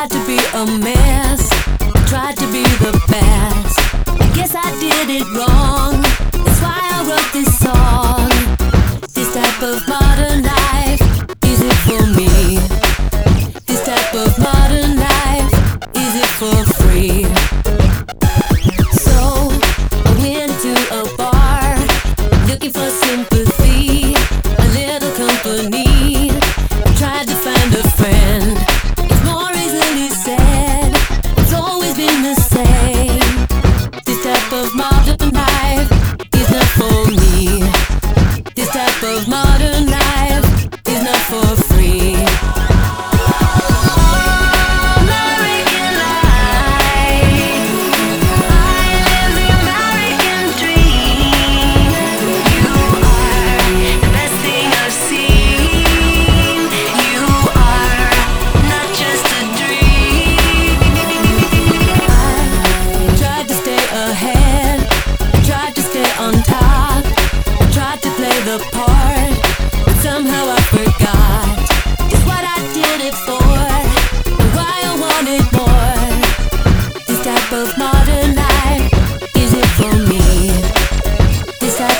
Tried to be a mess, tried to be the best. I guess I did it wrong. That's why I wrote this song. This type of modern.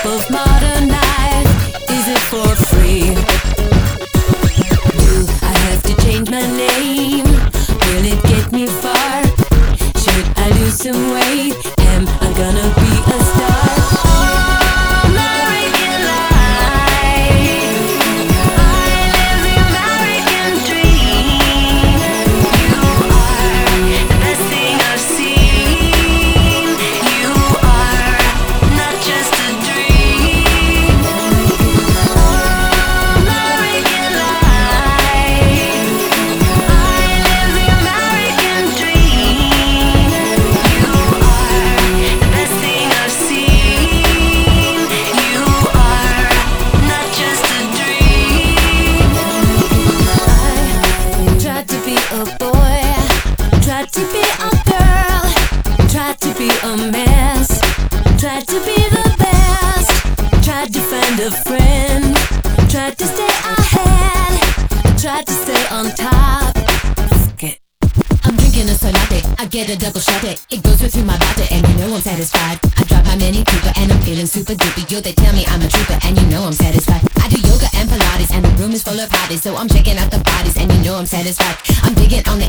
Of modern life, is it for free? Do I have to change my name? Will it get me far? Should I lose some weight? Friend, tried to stay ahead, tried to stay on top. I'm drinking a soy. I get a double shot it. It goes right through my body, and you know I'm satisfied. I drive my Mini Cooper, and I'm feeling super duper. Yo, they tell me I'm a trooper, and you know I'm satisfied. I do yoga and Pilates, and the room is full of hotties, so I'm checking out the bodies, and you know I'm satisfied. I'm digging on the